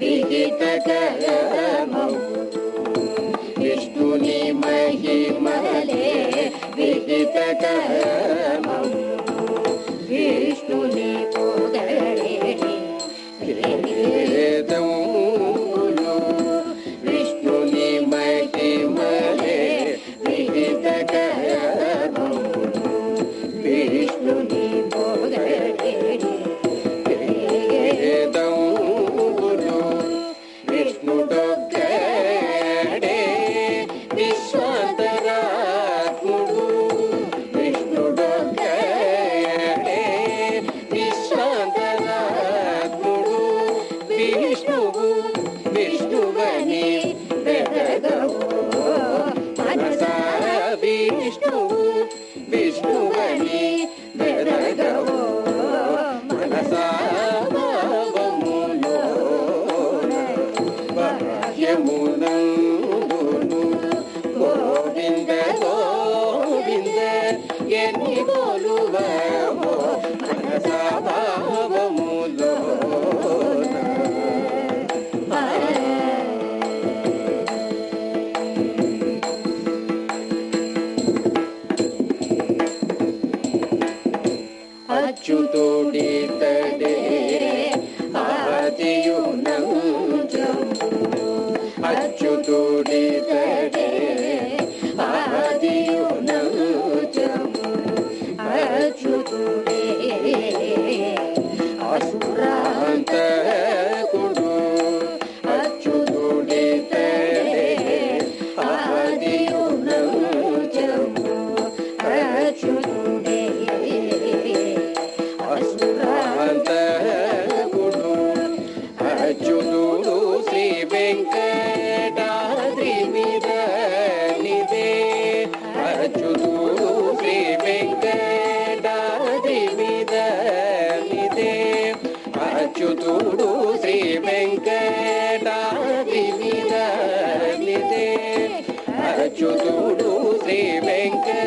విహితకరమౌ విష్ణుని మహిమలే విహితకరమౌ విష్ణుని పొగడే ವಿಷ್ಣುವು ವಿಷ್ಣುವನೇ ಬೆಳಗವೋ ಮನಸ ವಿಷ್ಣುವು ವಿಷ್ಣುವನೇ ಬೆಳಗವೋ ಮನಸ ಗೋವಿಂದ ಗೋವಿಂದ ಎನ್ನಿ ಗೋಲುವ ನುಡಿತಡೆ ಅವಧಿಯು ನಂಜು ಅಚ್ಚು ತುಡಿತಡೆ చూడు శ్రీ వెంకటాద్రివిదే అచ్యుతుడు శ్రీ వెంకటాద్రివిదే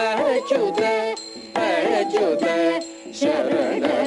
అచ్యుత అచ్యుత శరణ